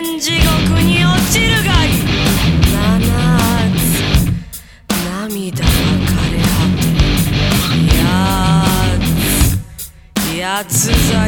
地獄に落ちるがい七つ涙が枯れ果て八つ八つ